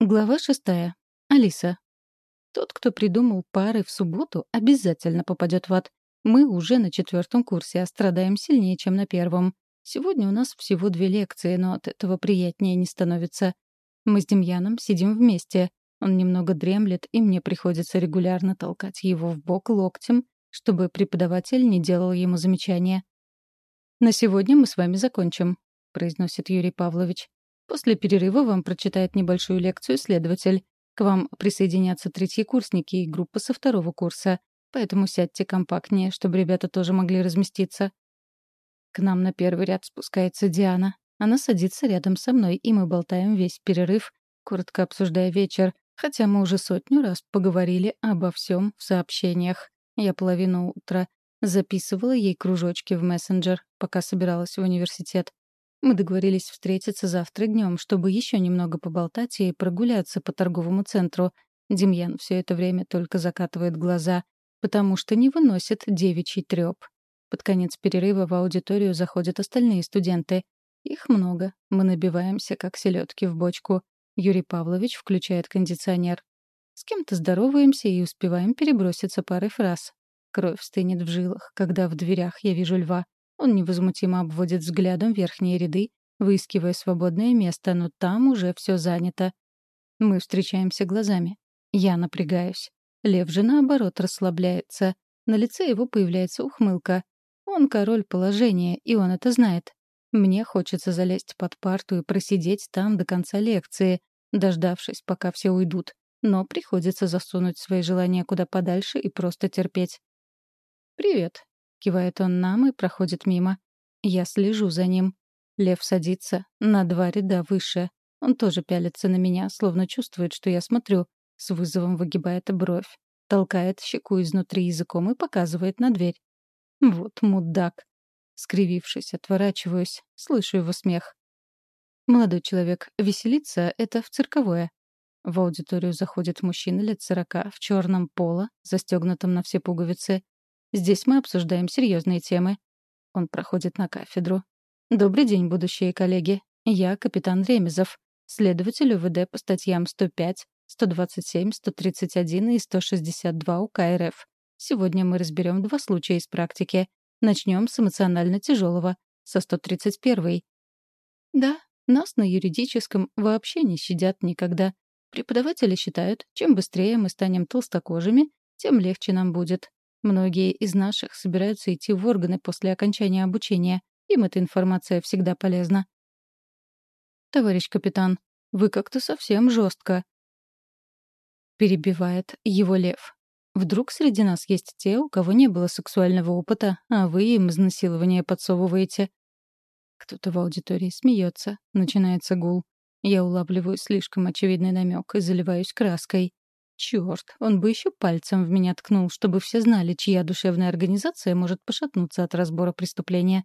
Глава шестая. Алиса. Тот, кто придумал пары в субботу, обязательно попадет в ад. Мы уже на четвертом курсе, а страдаем сильнее, чем на первом. Сегодня у нас всего две лекции, но от этого приятнее не становится. Мы с Демьяном сидим вместе. Он немного дремлет, и мне приходится регулярно толкать его в бок локтем, чтобы преподаватель не делал ему замечания. «На сегодня мы с вами закончим», — произносит Юрий Павлович. После перерыва вам прочитает небольшую лекцию следователь. К вам присоединятся третьекурсники и группа со второго курса. Поэтому сядьте компактнее, чтобы ребята тоже могли разместиться. К нам на первый ряд спускается Диана. Она садится рядом со мной, и мы болтаем весь перерыв, коротко обсуждая вечер, хотя мы уже сотню раз поговорили обо всем в сообщениях. Я половину утра записывала ей кружочки в мессенджер, пока собиралась в университет. Мы договорились встретиться завтра днем, чтобы еще немного поболтать и прогуляться по торговому центру. Демьян все это время только закатывает глаза, потому что не выносит девичий треп. Под конец перерыва в аудиторию заходят остальные студенты. Их много. Мы набиваемся, как селедки в бочку. Юрий Павлович включает кондиционер. С кем-то здороваемся и успеваем переброситься парой фраз. Кровь стынет в жилах, когда в дверях я вижу льва. Он невозмутимо обводит взглядом верхние ряды, выискивая свободное место, но там уже все занято. Мы встречаемся глазами. Я напрягаюсь. Лев же, наоборот, расслабляется. На лице его появляется ухмылка. Он король положения, и он это знает. Мне хочется залезть под парту и просидеть там до конца лекции, дождавшись, пока все уйдут. Но приходится засунуть свои желания куда подальше и просто терпеть. «Привет», Кивает он нам и проходит мимо. Я слежу за ним. Лев садится на два ряда выше. Он тоже пялится на меня, словно чувствует, что я смотрю. С вызовом выгибает бровь. Толкает щеку изнутри языком и показывает на дверь. Вот мудак. Скривившись, отворачиваюсь. Слышу его смех. Молодой человек, веселиться — это в цирковое. В аудиторию заходит мужчина лет сорока в черном поло, застегнутом на все пуговицы. Здесь мы обсуждаем серьезные темы. Он проходит на кафедру. Добрый день, будущие коллеги. Я капитан Ремезов, следователь УВД по статьям 105, 127, 131 и 162 УК РФ. Сегодня мы разберем два случая из практики. Начнем с эмоционально тяжелого, со 131. Да, нас на юридическом вообще не щадят никогда. Преподаватели считают, чем быстрее мы станем толстокожими, тем легче нам будет. Многие из наших собираются идти в органы после окончания обучения. Им эта информация всегда полезна. «Товарищ капитан, вы как-то совсем жестко. Перебивает его лев. Вдруг среди нас есть те, у кого не было сексуального опыта, а вы им изнасилование подсовываете. Кто-то в аудитории смеется, начинается гул. Я улавливаю слишком очевидный намек и заливаюсь краской. Черт, он бы еще пальцем в меня ткнул, чтобы все знали, чья душевная организация может пошатнуться от разбора преступления.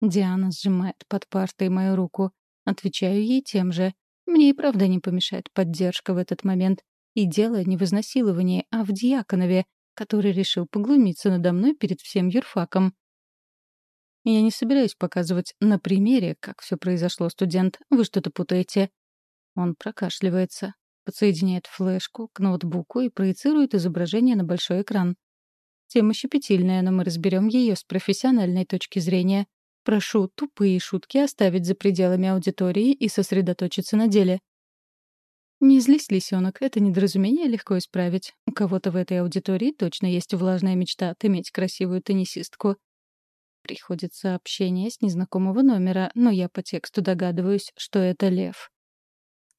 Диана сжимает под партой мою руку. Отвечаю ей тем же. Мне и правда не помешает поддержка в этот момент. И дело не в изнасиловании, а в Дьяконове, который решил поглумиться надо мной перед всем юрфаком. Я не собираюсь показывать на примере, как все произошло, студент. Вы что-то путаете. Он прокашливается. Подсоединяет флешку к ноутбуку и проецирует изображение на большой экран. Тема щепетильная, но мы разберем ее с профессиональной точки зрения. Прошу тупые шутки оставить за пределами аудитории и сосредоточиться на деле. Не злись, лисенок, это недоразумение легко исправить. У кого-то в этой аудитории точно есть влажная мечта отыметь красивую теннисистку. Приходит сообщение с незнакомого номера, но я по тексту догадываюсь, что это Лев.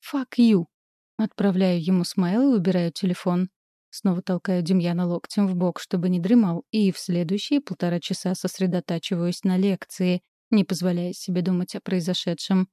«Fuck you», Отправляю ему смайл и убираю телефон. Снова толкаю Демьяна локтем в бок, чтобы не дремал, и в следующие полтора часа сосредотачиваюсь на лекции, не позволяя себе думать о произошедшем.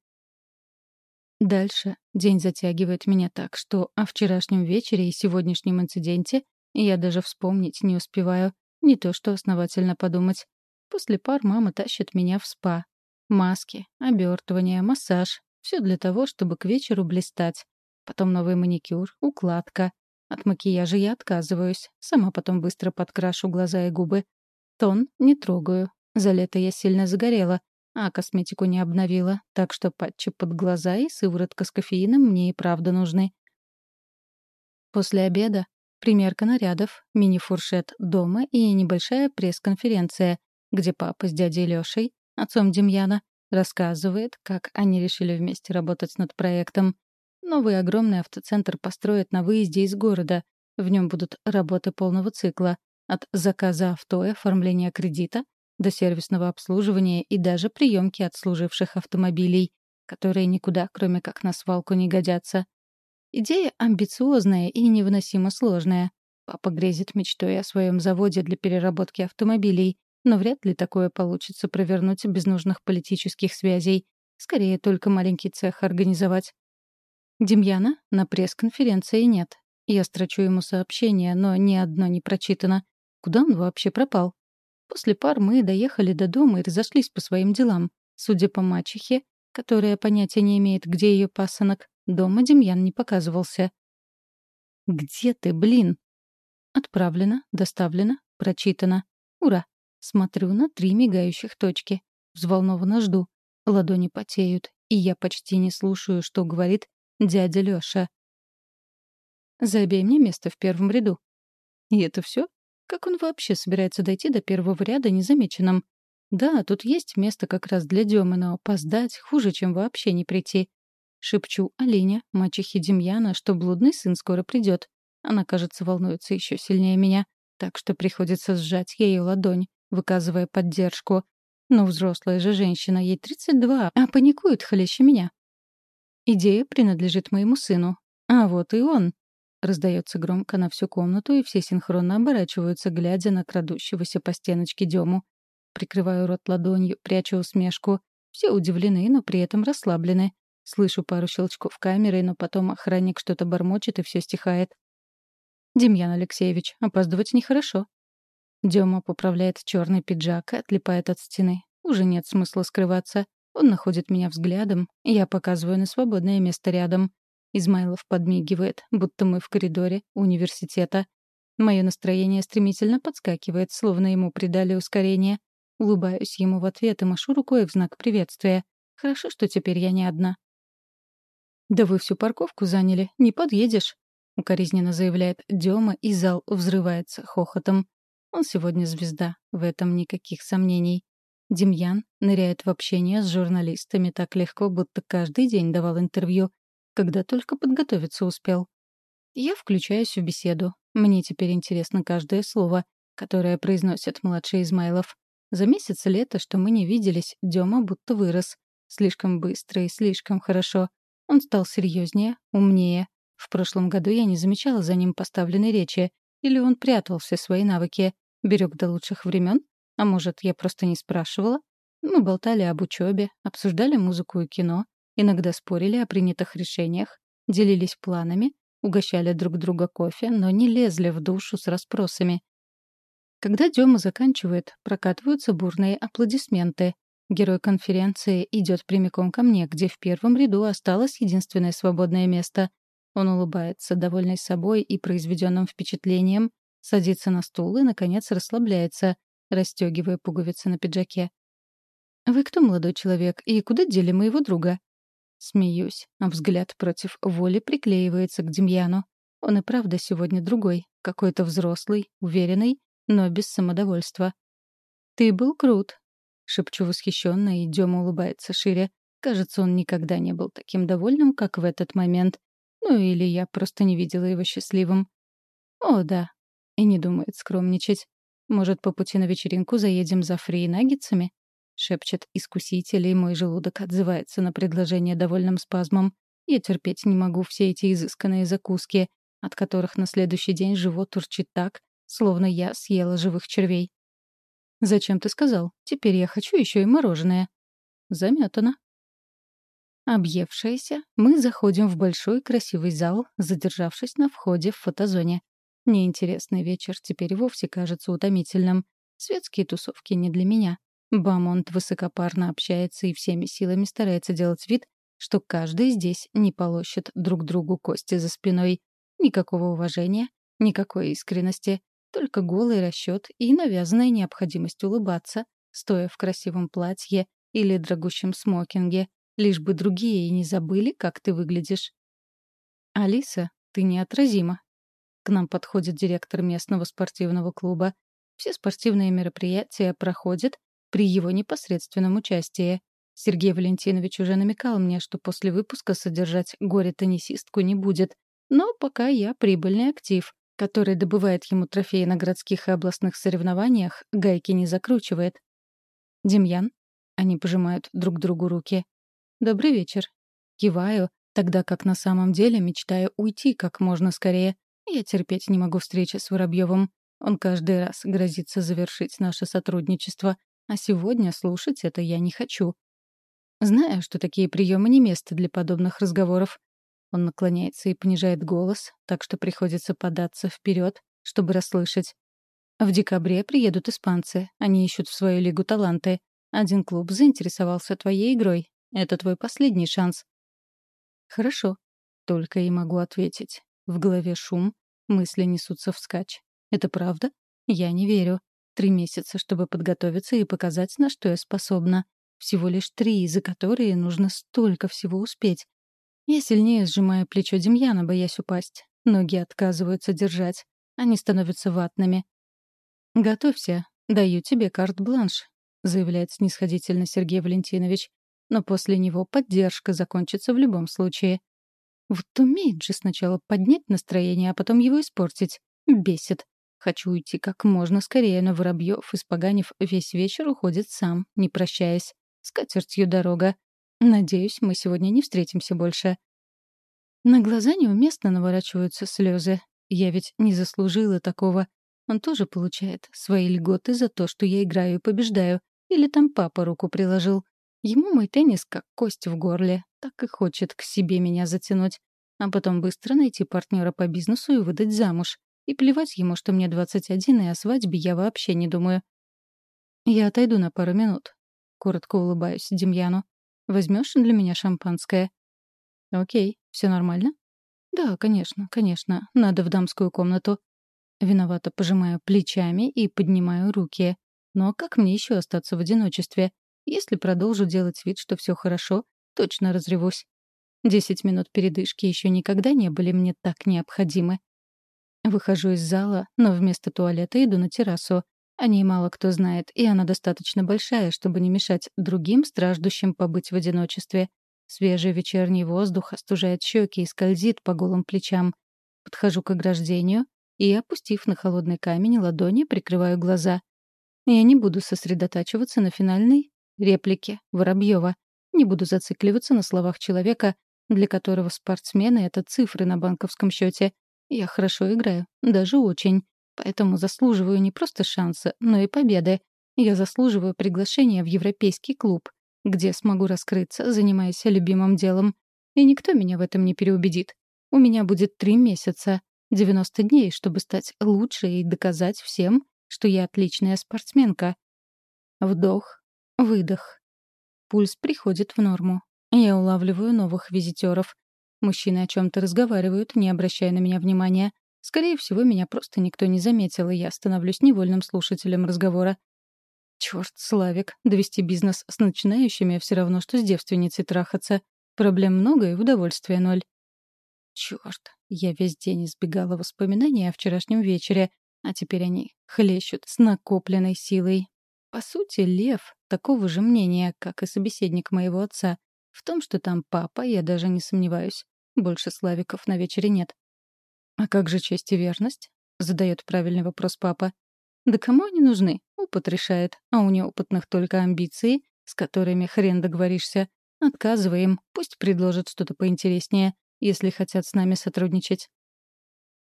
Дальше день затягивает меня так, что о вчерашнем вечере и сегодняшнем инциденте я даже вспомнить не успеваю, не то что основательно подумать. После пар мама тащит меня в спа. Маски, обертывание, массаж — все для того, чтобы к вечеру блистать. Потом новый маникюр, укладка. От макияжа я отказываюсь. Сама потом быстро подкрашу глаза и губы. Тон не трогаю. За лето я сильно загорела, а косметику не обновила, так что патчи под глаза и сыворотка с кофеином мне и правда нужны. После обеда примерка нарядов, мини-фуршет дома и небольшая пресс-конференция, где папа с дядей Лёшей, отцом Демьяна, рассказывает, как они решили вместе работать над проектом. Новый огромный автоцентр построят на выезде из города. В нем будут работы полного цикла. От заказа авто и оформления кредита до сервисного обслуживания и даже приемки отслуживших автомобилей, которые никуда, кроме как на свалку, не годятся. Идея амбициозная и невыносимо сложная. Папа грезит мечтой о своем заводе для переработки автомобилей, но вряд ли такое получится провернуть без нужных политических связей. Скорее, только маленький цех организовать. Демьяна на пресс-конференции нет. Я строчу ему сообщение, но ни одно не прочитано. Куда он вообще пропал? После пар мы доехали до дома и разошлись по своим делам. Судя по мачехе, которая понятия не имеет, где ее пасынок, дома Демьян не показывался. «Где ты, блин?» Отправлено, доставлено, прочитано. Ура! Смотрю на три мигающих точки. Взволнованно жду. Ладони потеют, и я почти не слушаю, что говорит дядя Лёша. «Забей мне место в первом ряду». И это все? Как он вообще собирается дойти до первого ряда незамеченным? Да, тут есть место как раз для Демы, но опоздать хуже, чем вообще не прийти. Шепчу Алине, мачехе Демьяна, что блудный сын скоро придет. Она, кажется, волнуется еще сильнее меня, так что приходится сжать ей ладонь, выказывая поддержку. Но взрослая же женщина, ей 32, а паникует хлеще меня. Идея принадлежит моему сыну. А вот и он. Раздается громко на всю комнату, и все синхронно оборачиваются, глядя на крадущегося по стеночке Дему. Прикрываю рот ладонью, прячу усмешку. Все удивлены, но при этом расслаблены. Слышу пару щелчков камеры, но потом охранник что-то бормочет, и все стихает. «Демьян Алексеевич, опаздывать нехорошо». Дема поправляет черный пиджак и отлипает от стены. Уже нет смысла скрываться. Он находит меня взглядом, я показываю на свободное место рядом. Измайлов подмигивает, будто мы в коридоре университета. Мое настроение стремительно подскакивает, словно ему придали ускорение. Улыбаюсь ему в ответ и машу рукой в знак приветствия. Хорошо, что теперь я не одна. «Да вы всю парковку заняли, не подъедешь», — укоризненно заявляет Дема, и зал взрывается хохотом. Он сегодня звезда, в этом никаких сомнений. Демьян ныряет в общение с журналистами так легко, будто каждый день давал интервью, когда только подготовиться успел. Я включаюсь в беседу. Мне теперь интересно каждое слово, которое произносит младший Измайлов. За месяц лета, что мы не виделись, Дема будто вырос. Слишком быстро и слишком хорошо. Он стал серьезнее, умнее. В прошлом году я не замечала за ним поставленной речи. Или он прятал все свои навыки, берег до лучших времен? А может, я просто не спрашивала? Мы болтали об учебе, обсуждали музыку и кино, Иногда спорили о принятых решениях, делились планами, угощали друг друга кофе, но не лезли в душу с расспросами. Когда Дема заканчивает, прокатываются бурные аплодисменты. Герой конференции идет прямиком ко мне, где в первом ряду осталось единственное свободное место. Он улыбается, довольный собой и произведенным впечатлением, садится на стул и, наконец, расслабляется, расстегивая пуговицы на пиджаке. «Вы кто, молодой человек, и куда дели моего друга?» Смеюсь, а взгляд против воли приклеивается к Демьяну. Он и правда сегодня другой, какой-то взрослый, уверенный, но без самодовольства. «Ты был крут», — шепчу восхищенно, и Дема улыбается шире. Кажется, он никогда не был таким довольным, как в этот момент. Ну или я просто не видела его счастливым. О, да. И не думает скромничать. Может, по пути на вечеринку заедем за фри-наггетсами? шепчет искуситель, и мой желудок отзывается на предложение довольным спазмом. Я терпеть не могу все эти изысканные закуски, от которых на следующий день живот урчит так, словно я съела живых червей. «Зачем ты сказал? Теперь я хочу еще и мороженое». Заметано. Объевшиеся, мы заходим в большой красивый зал, задержавшись на входе в фотозоне. Неинтересный вечер теперь вовсе кажется утомительным. Светские тусовки не для меня. Бамонт высокопарно общается и всеми силами старается делать вид, что каждый здесь не полощет друг другу кости за спиной. Никакого уважения, никакой искренности, только голый расчет и навязанная необходимость улыбаться, стоя в красивом платье или дорогущем смокинге, лишь бы другие и не забыли, как ты выглядишь. «Алиса, ты неотразима», К нам подходит директор местного спортивного клуба. Все спортивные мероприятия проходят при его непосредственном участии. Сергей Валентинович уже намекал мне, что после выпуска содержать горе-теннисистку не будет. Но пока я прибыльный актив, который добывает ему трофеи на городских и областных соревнованиях, гайки не закручивает. «Демьян?» Они пожимают друг другу руки. «Добрый вечер». Киваю, тогда как на самом деле мечтаю уйти как можно скорее. Я терпеть не могу встречи с Воробьевым. Он каждый раз грозится завершить наше сотрудничество, а сегодня слушать это я не хочу. Знаю, что такие приемы не место для подобных разговоров. Он наклоняется и понижает голос, так что приходится податься вперед, чтобы расслышать. В декабре приедут испанцы. Они ищут в свою лигу таланты. Один клуб заинтересовался твоей игрой. Это твой последний шанс. Хорошо. Только и могу ответить. В голове шум, мысли несутся вскачь. Это правда? Я не верю. Три месяца, чтобы подготовиться и показать, на что я способна. Всего лишь три, за которые нужно столько всего успеть. Я сильнее сжимаю плечо Демьяна, боясь упасть. Ноги отказываются держать. Они становятся ватными. «Готовься. Даю тебе карт-бланш», — заявляет снисходительно Сергей Валентинович. «Но после него поддержка закончится в любом случае». Вот умеет же сначала поднять настроение, а потом его испортить. Бесит. Хочу уйти как можно скорее, но Воробьев, испоганив весь вечер, уходит сам, не прощаясь. С катертью дорога. Надеюсь, мы сегодня не встретимся больше. На глаза неуместно наворачиваются слезы. Я ведь не заслужила такого. Он тоже получает свои льготы за то, что я играю и побеждаю. Или там папа руку приложил. Ему мой теннис как кость в горле. Так и хочет к себе меня затянуть. А потом быстро найти партнера по бизнесу и выдать замуж. И плевать ему, что мне 21, и о свадьбе я вообще не думаю. Я отойду на пару минут. Коротко улыбаюсь Демьяну. Возьмешь для меня шампанское? Окей, все нормально? Да, конечно, конечно. Надо в дамскую комнату. Виновато пожимаю плечами и поднимаю руки. Но как мне еще остаться в одиночестве? Если продолжу делать вид, что все хорошо, точно разревусь. Десять минут передышки еще никогда не были мне так необходимы. Выхожу из зала, но вместо туалета иду на террасу. О ней мало кто знает, и она достаточно большая, чтобы не мешать другим страждущим побыть в одиночестве. Свежий вечерний воздух остужает щеки и скользит по голым плечам. Подхожу к ограждению и, опустив на холодный камень ладони, прикрываю глаза. Я не буду сосредотачиваться на финальной реплике Воробьева. Не буду зацикливаться на словах человека, для которого спортсмены — это цифры на банковском счете. Я хорошо играю, даже очень. Поэтому заслуживаю не просто шанса, но и победы. Я заслуживаю приглашения в европейский клуб, где смогу раскрыться, занимаясь любимым делом. И никто меня в этом не переубедит. У меня будет три месяца, 90 дней, чтобы стать лучше и доказать всем, что я отличная спортсменка. Вдох, выдох. Пульс приходит в норму. Я улавливаю новых визитеров. Мужчины о чем-то разговаривают, не обращая на меня внимания. Скорее всего, меня просто никто не заметил, и я становлюсь невольным слушателем разговора. Черт, Славик, довести бизнес с начинающими все равно, что с девственницей трахаться. Проблем много и удовольствия ноль. Черт, я весь день избегала воспоминаний о вчерашнем вечере, а теперь они хлещут с накопленной силой. По сути, Лев такого же мнения, как и собеседник моего отца. В том, что там папа, я даже не сомневаюсь. Больше Славиков на вечере нет. «А как же честь и верность?» — задает правильный вопрос папа. «Да кому они нужны? Опыт решает, а у неопытных только амбиции, с которыми хрен договоришься. Отказывай им, пусть предложат что-то поинтереснее, если хотят с нами сотрудничать».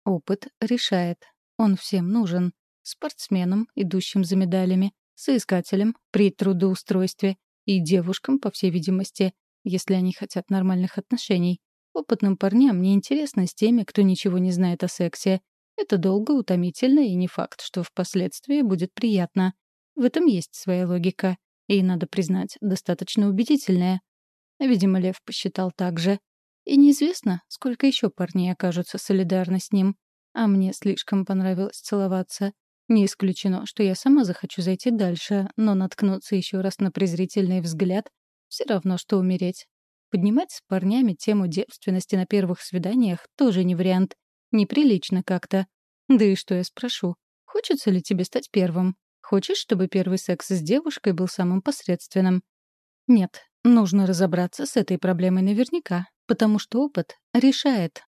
Опыт решает. Он всем нужен. Спортсменам, идущим за медалями, соискателям при трудоустройстве и девушкам, по всей видимости, если они хотят нормальных отношений. Опытным парням не интересно с теми, кто ничего не знает о сексе. Это долго, утомительно и не факт, что впоследствии будет приятно. В этом есть своя логика. И, надо признать, достаточно убедительная. Видимо, Лев посчитал так же. И неизвестно, сколько еще парней окажутся солидарны с ним. А мне слишком понравилось целоваться. Не исключено, что я сама захочу зайти дальше, но наткнуться еще раз на презрительный взгляд — все равно, что умереть. Поднимать с парнями тему девственности на первых свиданиях тоже не вариант. Неприлично как-то. Да и что я спрошу? Хочется ли тебе стать первым? Хочешь, чтобы первый секс с девушкой был самым посредственным? Нет, нужно разобраться с этой проблемой наверняка, потому что опыт решает,